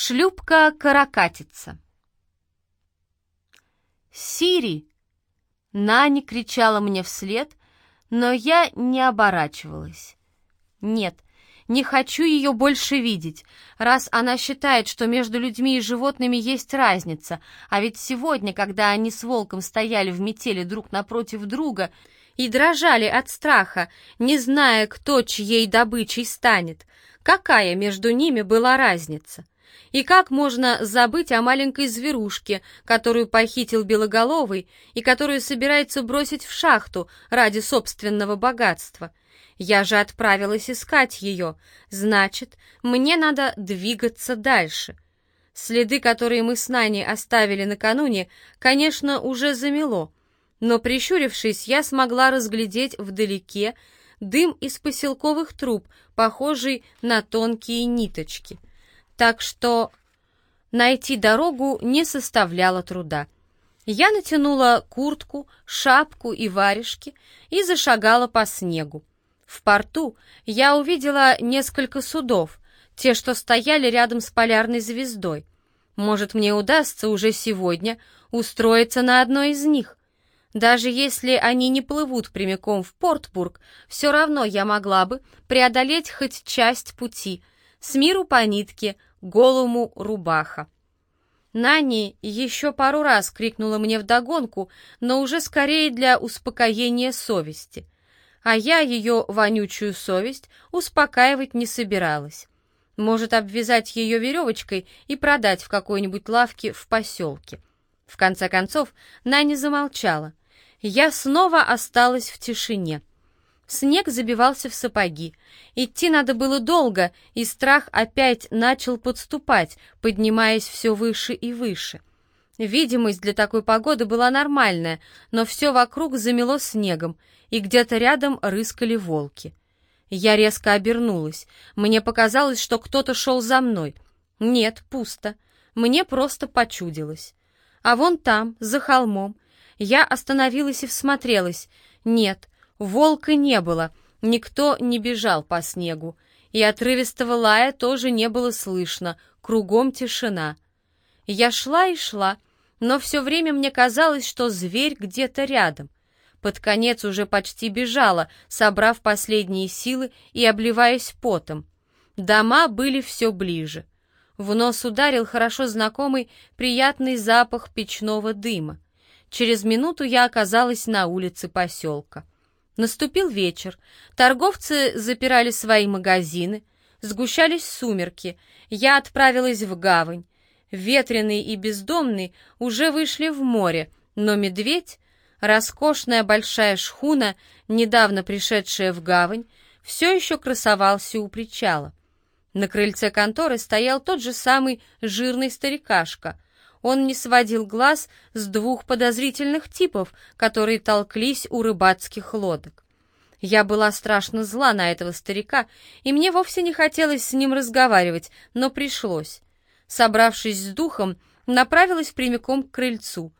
Шлюпка каракатица. «Сири!» Нани кричала мне вслед, но я не оборачивалась. Нет, не хочу ее больше видеть, раз она считает, что между людьми и животными есть разница, а ведь сегодня, когда они с волком стояли в метели друг напротив друга и дрожали от страха, не зная, кто чьей добычей станет, какая между ними была разница? И как можно забыть о маленькой зверушке, которую похитил Белоголовый и которую собирается бросить в шахту ради собственного богатства? Я же отправилась искать ее, значит, мне надо двигаться дальше. Следы, которые мы с Наней оставили накануне, конечно, уже замело, но, прищурившись, я смогла разглядеть вдалеке дым из поселковых труб, похожий на тонкие ниточки — так что найти дорогу не составляло труда. Я натянула куртку, шапку и варежки и зашагала по снегу. В порту я увидела несколько судов, те, что стояли рядом с полярной звездой. Может, мне удастся уже сегодня устроиться на одной из них. Даже если они не плывут прямиком в Портбург, все равно я могла бы преодолеть хоть часть пути, с миру по нитке, голому рубаха. Нани еще пару раз крикнула мне вдогонку, но уже скорее для успокоения совести. А я ее вонючую совесть успокаивать не собиралась. Может, обвязать ее веревочкой и продать в какой-нибудь лавке в поселке. В конце концов, Нани замолчала. Я снова осталась в тишине. Снег забивался в сапоги. Идти надо было долго, и страх опять начал подступать, поднимаясь все выше и выше. Видимость для такой погоды была нормальная, но все вокруг замело снегом, и где-то рядом рыскали волки. Я резко обернулась. Мне показалось, что кто-то шел за мной. Нет, пусто. Мне просто почудилось. А вон там, за холмом, я остановилась и всмотрелась. Нет, Волка не было, никто не бежал по снегу, и отрывистого лая тоже не было слышно, кругом тишина. Я шла и шла, но все время мне казалось, что зверь где-то рядом. Под конец уже почти бежала, собрав последние силы и обливаясь потом. Дома были все ближе. В нос ударил хорошо знакомый приятный запах печного дыма. Через минуту я оказалась на улице поселка. Наступил вечер, торговцы запирали свои магазины, сгущались сумерки, я отправилась в гавань. Ветреный и бездомный уже вышли в море, но медведь, роскошная большая шхуна, недавно пришедшая в гавань, все еще красовался у причала. На крыльце конторы стоял тот же самый жирный старикашка — он не сводил глаз с двух подозрительных типов, которые толклись у рыбацких лодок. Я была страшно зла на этого старика, и мне вовсе не хотелось с ним разговаривать, но пришлось. Собравшись с духом, направилась прямиком к крыльцу.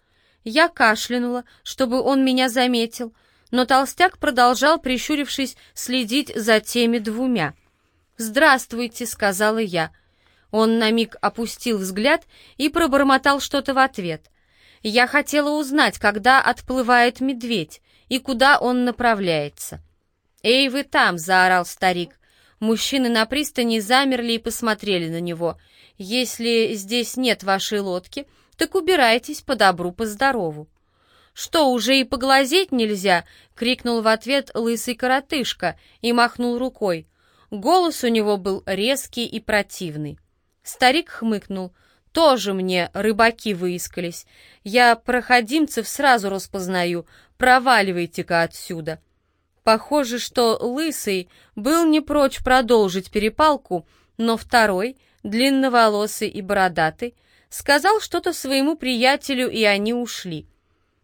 Я кашлянула, чтобы он меня заметил, но толстяк продолжал, прищурившись, следить за теми двумя. «Здравствуйте», — сказала я, — он на миг опустил взгляд и пробормотал что-то в ответ. Я хотела узнать, когда отплывает медведь и куда он направляется. «Эй, вы там!» — заорал старик. Мужчины на пристани замерли и посмотрели на него. «Если здесь нет вашей лодки, так убирайтесь по добру, по здорову». «Что, уже и поглазеть нельзя?» — крикнул в ответ лысый коротышка и махнул рукой. Голос у него был резкий и противный. Старик хмыкнул. «Тоже мне рыбаки выискались. Я проходимцев сразу распознаю. Проваливайте-ка отсюда». Похоже, что Лысый был не прочь продолжить перепалку, но второй, длинноволосый и бородатый, сказал что-то своему приятелю, и они ушли.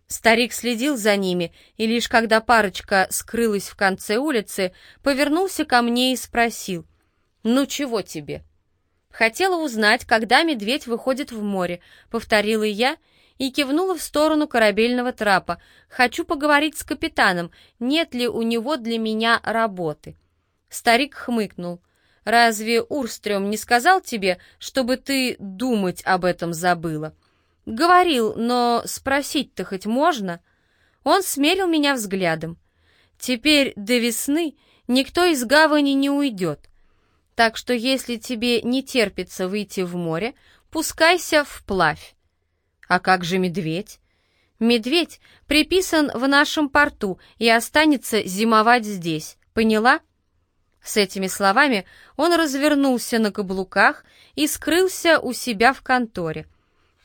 Старик следил за ними, и лишь когда парочка скрылась в конце улицы, повернулся ко мне и спросил, «Ну чего тебе?» Хотела узнать, когда медведь выходит в море, повторила я и кивнула в сторону корабельного трапа. Хочу поговорить с капитаном, нет ли у него для меня работы. Старик хмыкнул. Разве Урстрём не сказал тебе, чтобы ты думать об этом забыла? Говорил, но спросить-то хоть можно? Он смерил меня взглядом. Теперь до весны никто из гавани не уйдет. Так что если тебе не терпится выйти в море, пускайся вплавь. А как же медведь? Медведь приписан в нашем порту и останется зимовать здесь, поняла? С этими словами он развернулся на каблуках и скрылся у себя в конторе.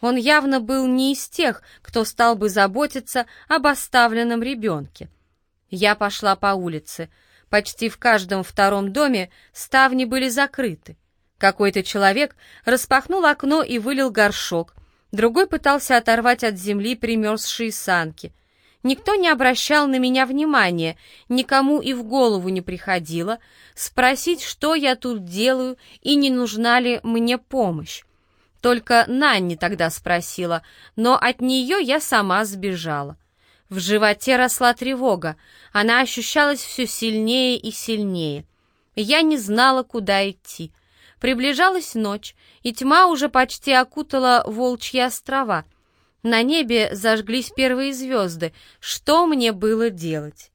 Он явно был не из тех, кто стал бы заботиться об оставленном ребенке. Я пошла по улице. Почти в каждом втором доме ставни были закрыты. Какой-то человек распахнул окно и вылил горшок. Другой пытался оторвать от земли примерзшие санки. Никто не обращал на меня внимания, никому и в голову не приходило спросить, что я тут делаю и не нужна ли мне помощь. Только Нанни тогда спросила, но от нее я сама сбежала. В животе росла тревога, она ощущалась все сильнее и сильнее. Я не знала, куда идти. Приближалась ночь, и тьма уже почти окутала волчьи острова. На небе зажглись первые звезды. Что мне было делать?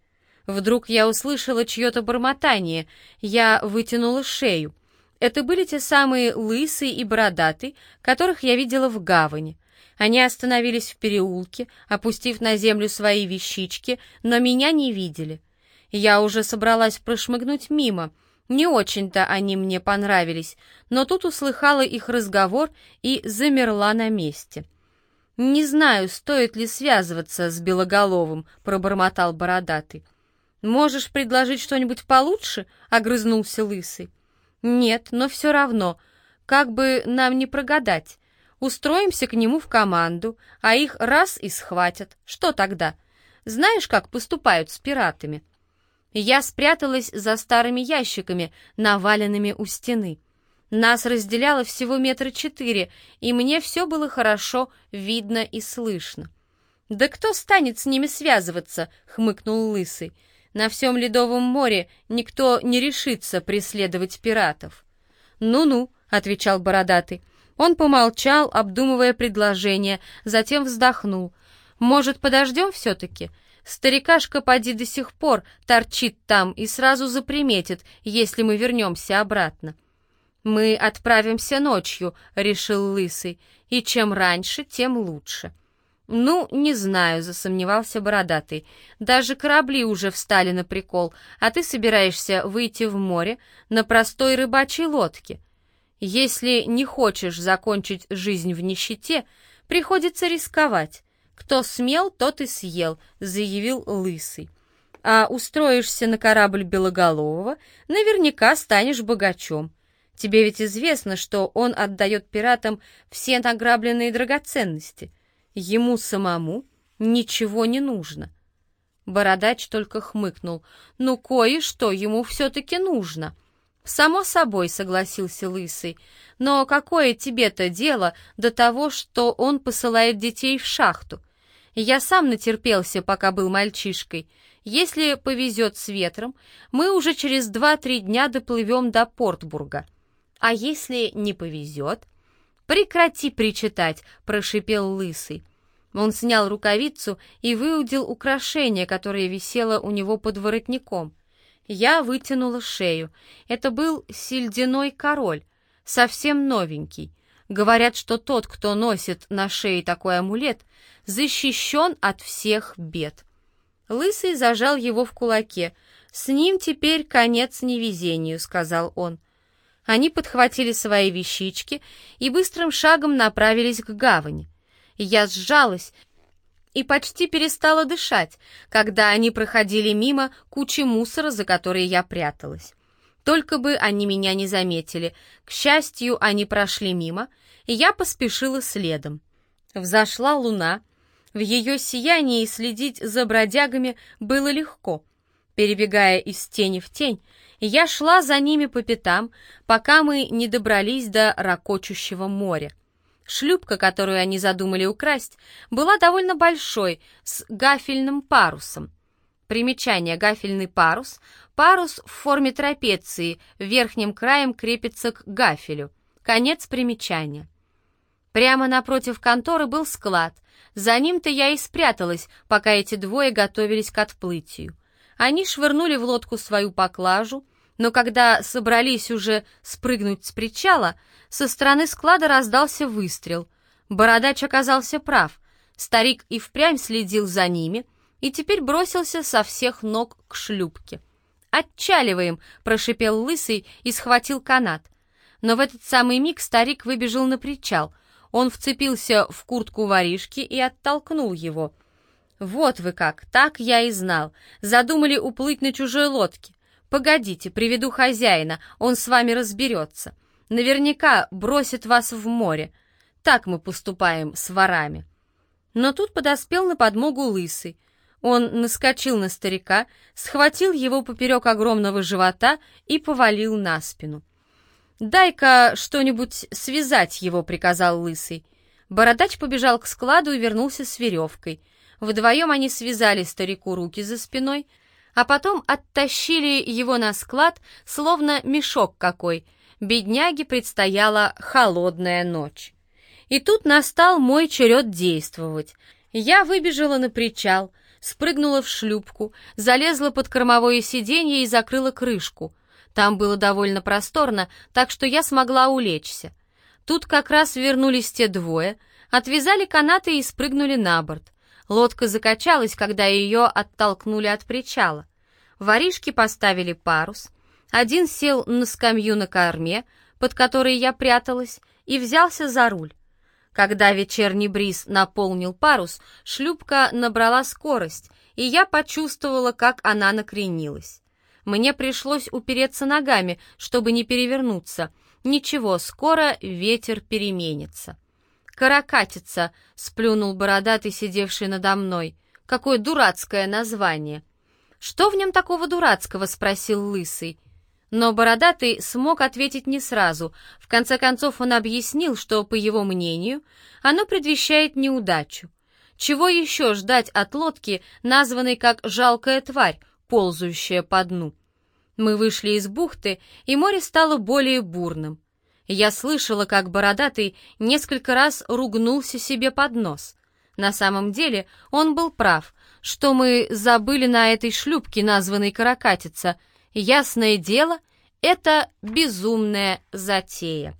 Вдруг я услышала чье-то бормотание. Я вытянула шею. Это были те самые лысый и бородатый, которых я видела в гавани. Они остановились в переулке, опустив на землю свои вещички, но меня не видели. Я уже собралась прошмыгнуть мимо. Не очень-то они мне понравились, но тут услыхала их разговор и замерла на месте. «Не знаю, стоит ли связываться с Белоголовым», — пробормотал бородатый. «Можешь предложить что-нибудь получше?» — огрызнулся лысый. «Нет, но все равно. Как бы нам не прогадать. Устроимся к нему в команду, а их раз и схватят. Что тогда? Знаешь, как поступают с пиратами?» Я спряталась за старыми ящиками, наваленными у стены. Нас разделяло всего метра четыре, и мне все было хорошо видно и слышно. «Да кто станет с ними связываться?» — хмыкнул Лысый. На всем Ледовом море никто не решится преследовать пиратов. «Ну-ну», — отвечал Бородатый. Он помолчал, обдумывая предложение, затем вздохнул. «Может, подождем все-таки? Старикашка поди до сих пор торчит там и сразу заприметит, если мы вернемся обратно». «Мы отправимся ночью», — решил Лысый, — «и чем раньше, тем лучше». «Ну, не знаю», — засомневался Бородатый. «Даже корабли уже встали на прикол, а ты собираешься выйти в море на простой рыбачьей лодке. Если не хочешь закончить жизнь в нищете, приходится рисковать. Кто смел, тот и съел», — заявил Лысый. «А устроишься на корабль Белоголового, наверняка станешь богачом. Тебе ведь известно, что он отдает пиратам все награбленные драгоценности». Ему самому ничего не нужно. Бородач только хмыкнул. «Ну, кое-что ему все-таки нужно». «Само собой», — согласился Лысый. «Но какое тебе-то дело до того, что он посылает детей в шахту? Я сам натерпелся, пока был мальчишкой. Если повезет с ветром, мы уже через два-три дня доплывем до Портбурга. А если не повезет, «Прекрати причитать», — прошипел Лысый. Он снял рукавицу и выудил украшение, которое висело у него под воротником. Я вытянула шею. Это был сельдяной король, совсем новенький. Говорят, что тот, кто носит на шее такой амулет, защищен от всех бед. Лысый зажал его в кулаке. «С ним теперь конец невезению», — сказал он. Они подхватили свои вещички и быстрым шагом направились к гавани. Я сжалась и почти перестала дышать, когда они проходили мимо кучи мусора, за которой я пряталась. Только бы они меня не заметили. К счастью, они прошли мимо, и я поспешила следом. Взошла луна. В ее сиянии следить за бродягами было легко. Перебегая из тени в тень, я шла за ними по пятам, пока мы не добрались до ракочущего моря. Шлюпка, которую они задумали украсть, была довольно большой, с гафельным парусом. Примечание гафельный парус. Парус в форме трапеции, верхним краем крепится к гафелю. Конец примечания. Прямо напротив конторы был склад. За ним-то я и спряталась, пока эти двое готовились к отплытию. Они швырнули в лодку свою поклажу, но когда собрались уже спрыгнуть с причала, со стороны склада раздался выстрел. Бородач оказался прав. Старик и впрямь следил за ними и теперь бросился со всех ног к шлюпке. «Отчаливаем!» — прошипел лысый и схватил канат. Но в этот самый миг старик выбежал на причал. Он вцепился в куртку воришки и оттолкнул его. «Вот вы как, так я и знал. Задумали уплыть на чужой лодке. Погодите, приведу хозяина, он с вами разберется. Наверняка бросит вас в море. Так мы поступаем с ворами». Но тут подоспел на подмогу лысый. Он наскочил на старика, схватил его поперек огромного живота и повалил на спину. «Дай-ка что-нибудь связать его», — приказал лысый. Бородач побежал к складу и вернулся с веревкой. Вдвоем они связали старику руки за спиной, а потом оттащили его на склад, словно мешок какой. Бедняге предстояла холодная ночь. И тут настал мой черед действовать. Я выбежала на причал, спрыгнула в шлюпку, залезла под кормовое сиденье и закрыла крышку. Там было довольно просторно, так что я смогла улечься. Тут как раз вернулись те двое, отвязали канаты и спрыгнули на борт. Лодка закачалась, когда ее оттолкнули от причала. Воришки поставили парус. Один сел на скамью на корме, под которой я пряталась, и взялся за руль. Когда вечерний бриз наполнил парус, шлюпка набрала скорость, и я почувствовала, как она накренилась. Мне пришлось упереться ногами, чтобы не перевернуться. Ничего, скоро ветер переменится. «Каракатица», — сплюнул бородатый, сидевший надо мной. «Какое дурацкое название!» «Что в нем такого дурацкого?» — спросил лысый. Но Бородатый смог ответить не сразу. В конце концов он объяснил, что, по его мнению, оно предвещает неудачу. Чего еще ждать от лодки, названной как «жалкая тварь», ползающая по дну? Мы вышли из бухты, и море стало более бурным. Я слышала, как Бородатый несколько раз ругнулся себе под нос. На самом деле он был прав, что мы забыли на этой шлюпке, названной «Каракатица», Ясное дело, это безумная затея.